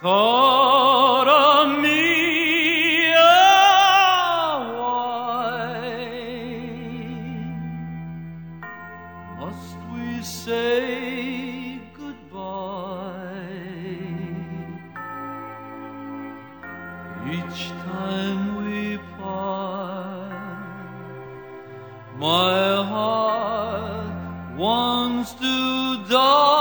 Cara mia, why must we say goodbye each time we part? My heart wants to die.